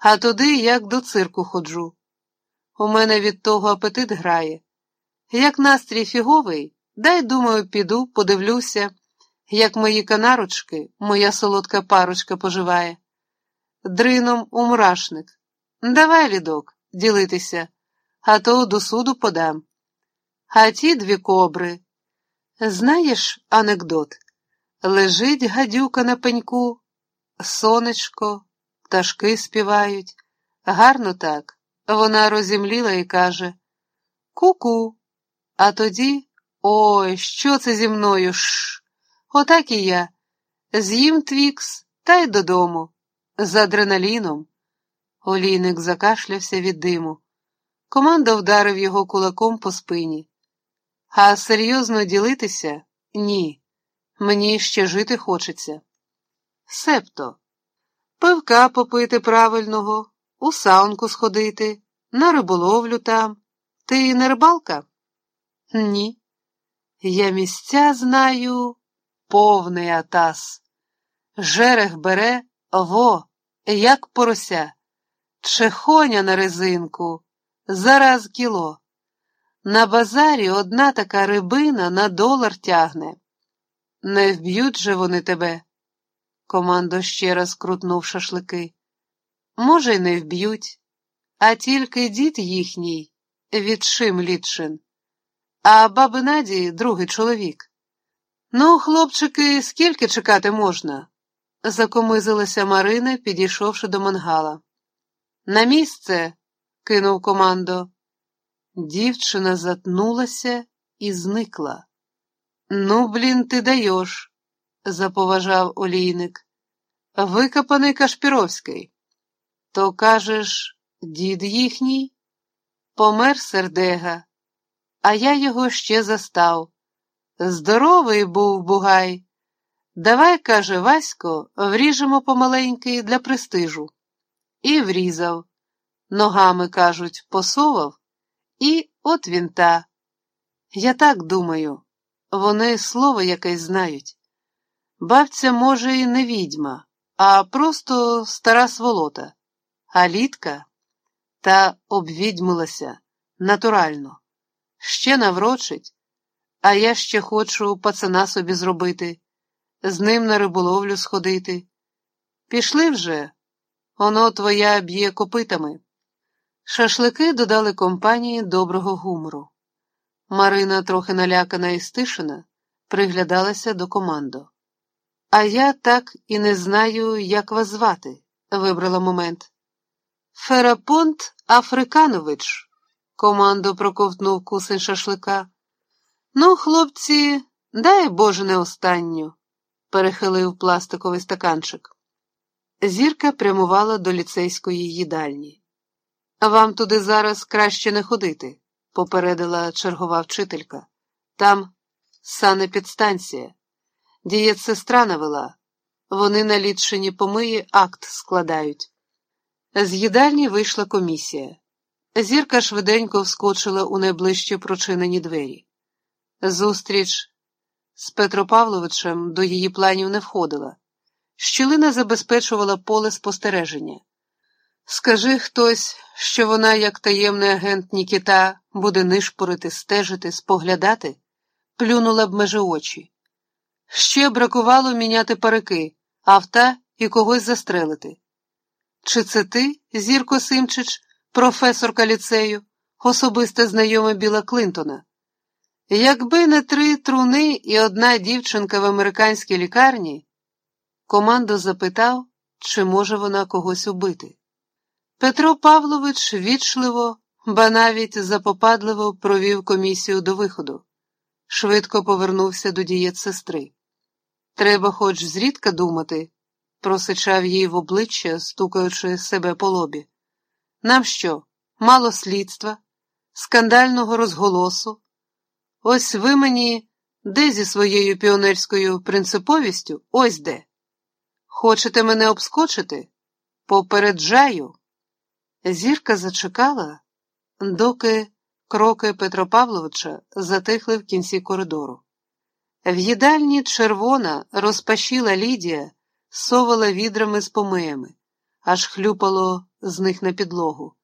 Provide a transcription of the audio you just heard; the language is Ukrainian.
а туди як до цирку ходжу. У мене від того апетит грає. Як настрій фіговий, дай, думаю, піду, подивлюся, як мої канарочки, моя солодка парочка поживає. Дрином у мурашник. Давай, лідок, ділитися, а то до суду подам. А ті дві кобри. Знаєш анекдот? Лежить гадюка на пеньку, сонечко, пташки співають. Гарно так. Вона розімліла і каже Ку-ку. А тоді ой, що це зі мною? Шш. Отак і я. З'їм твікс та й додому. З адреналіном. Олійник закашлявся від диму. Команда вдарив його кулаком по спині. А серйозно ділитися ні. Мені ще жити хочеться. Септо, пивка попити правильного, у саунку сходити, на риболовлю там. Ти не рибалка? Ні. Я місця знаю повний атас. Жерех бере во, як порося, чехоня на резинку, зараз кіло. На базарі одна така рибина на долар тягне. Не вб'ють же вони тебе. Командо ще раз крутнув шашлики. Може, й не вб'ють, а тільки дід їхній відшим літшин, а баби Наді другий чоловік. Ну, хлопчики, скільки чекати можна? закомизилася Марина, підійшовши до мангала. На місце, кинув командо. Дівчина затнулася і зникла. Ну, блін, ти даєш, заповажав олійник. Викопаний Кашпіровський. То кажеш, дід їхній? Помер сердега, а я його ще застав. Здоровий був бугай. Давай, каже Васько, вріжемо помаленький для престижу. І врізав. Ногами, кажуть, посував, і от він та. Я так думаю, вони слово якесь знають. Бабця, може, і не відьма, а просто стара сволота, а літка та обвідьмилася натурально, ще наврочить, а я ще хочу пацана собі зробити, з ним на риболовлю сходити. Пішли вже, оно твоя б'є копитами. Шашлики додали компанії доброго гумору. Марина, трохи налякана і стишена, приглядалася до команду. А я так і не знаю, як вас звати, вибрала момент. Ферапонт Африканович, командо проковтнув кусень шашлика. Ну, хлопці, дай Боже не останню, перехилив пластиковий стаканчик. Зірка прямувала до ліцейської їдальні. Вам туди зараз краще не ходити, попередила чергова вчителька. Там санепідстанція. Дієтсестра навела. Вони на літшині помиї акт складають. З їдальні вийшла комісія. Зірка швиденько вскочила у найближчі прочинені двері. Зустріч з Петропавловичем до її планів не входила. Щілина забезпечувала поле спостереження. Скажи хтось, що вона, як таємний агент Нікіта, буде нишпорити, стежити, споглядати, плюнула б межи очі. Ще бракувало міняти парики, авто і когось застрелити. Чи це ти, Зірко Симчич, професорка ліцею, особисте знайома Біла Клинтона? Якби не три труни і одна дівчинка в американській лікарні, командо запитав, чи може вона когось убити. Петро Павлович вічливо, ба навіть запопадливо провів комісію до виходу, швидко повернувся до дієт сестри. Треба хоч зрідка думати просичав їй в обличчя, стукаючи себе по лобі. Нам що, мало слідства, скандального розголосу? Ось ви мені де зі своєю піонерською принциповістю, ось де. Хочете мене обскочити? Попереджаю. Зірка зачекала, доки кроки Петра Павловича затихли в кінці коридору. В їдальні червона розпашіла Лідія совала відрами з помиями, аж хлюпало з них на підлогу.